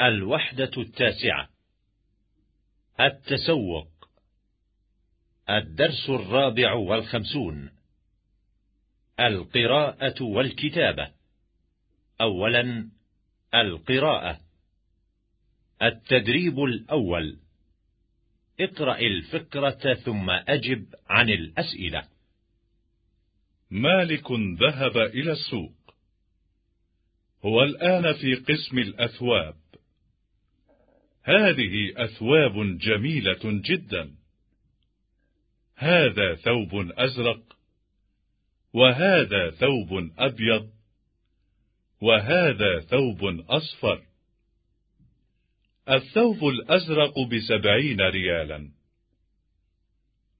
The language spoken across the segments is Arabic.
الوحدة التاسعة. التسوق. الدرس الرابع والخمسون. القراءة والكتابة. أولا القراءة. التدريب الأول. اقرأ الفكرة ثم أجب عن الأسئلة. مالك ذهب إلى السوق. هو الآن في قسم الأثواب. هذه أثواب جميلة جدا. هذا ثوب أزرق وهذا ثوب أبيض وهذا ثوب أصفر. الثوب الأزرق بسبعين ريالا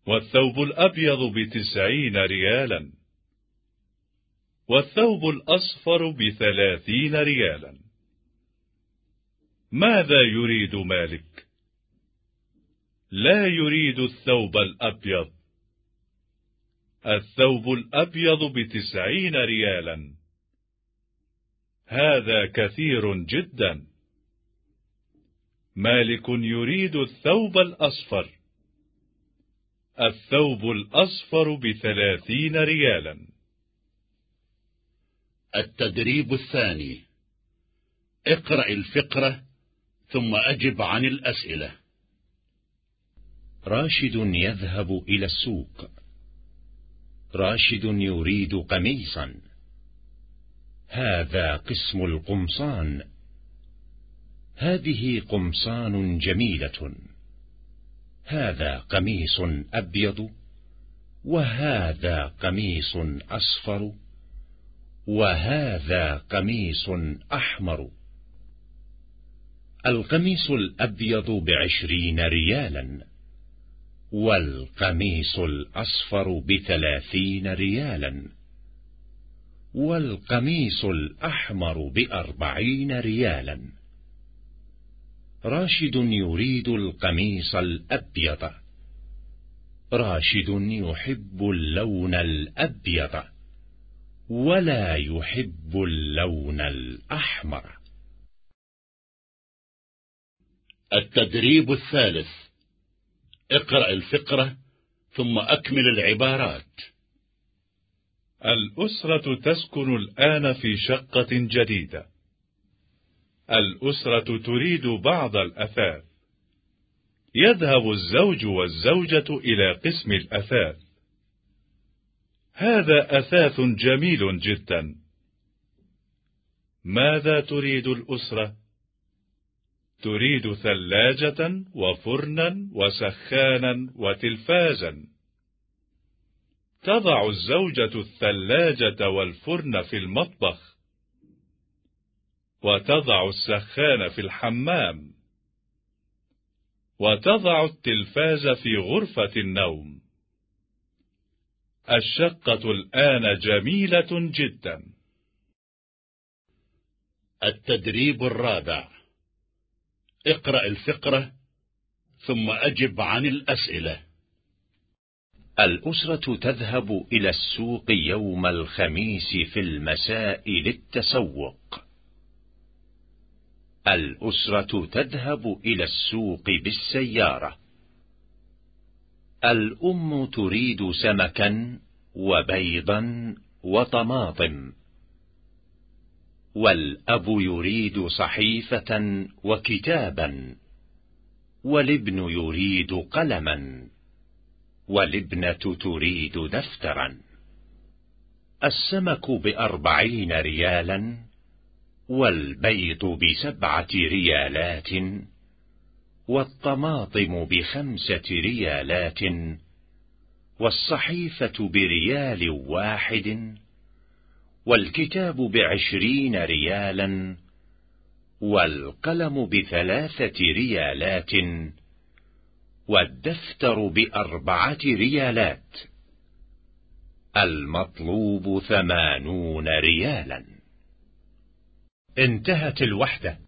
والثوب الأبيض بتسعين ريالا والثوب الأصفر بثلاثين ريالا. ماذا يريد مالك؟ لا يريد الثوب الأبيض. الثوب الأبيض بتسعين ريالا. هذا كثير جدا. مالك يريد الثوب الأصفر. الثوب الأصفر بثلاثين ريالا. التدريب الثاني. اقرأ الفقرة ثم أجب عن الأسئلة. راشد يذهب إلى السوق. راشد يريد قميصا. هذا قسم القمصان. هذه قمصان جميلة. هذا قميص أبيض. وهذا قميص أصفر. وهذا قميص أحمر. القميص الأبيض بعشرين ريالا والقميص الأصفر بثلاثين ريالا والقميص الأحمر بأربعين ريالا. راشد يريد القميص الأبيض. راشد يحب اللون الأبيض. ولا يحب اللون الأحمر. التدريب الثالث. اقرأ الفقرة ثم أكمل العبارات. الأسرة تسكن الآن في شقة جديدة. الأسرة تريد بعض الأثاث. يذهب الزوج والزوجة إلى قسم الأثاث. هذا أثاث جميل جدا. ماذا تريد الأسرة؟ تريد ثلاجة وفرنا وسخانا وتلفازا. تضع الزوجة الثلاجة والفرن في المطبخ. وتضع السخان في الحمام. وتضع التلفاز في غرفة النوم. الشقة الآن جميلة جدا. التدريب الرابع. اقرأ الفقرة ثم أجب عن الأسئلة. الأسرة تذهب إلى السوق يوم الخميس في المساء للتسوق. الأسرة تذهب إلى السوق بالسيارة. الأم تريد سمكا وبيضا وطماطم. والأب يريد صحيفة وكتابا والابن يريد قلما والابنة تريد دفترا. السمك بأربعين ريالا والبيض بسبعة ريالات والطماطم بخمسة ريالات والصحيفة بريال واحد والكتاب بعشرين ريالا والقلم بثلاثة ريالات والدفتر بأربعة ريالات. المطلوب ثمانون ريالا. انتهت الوحدة.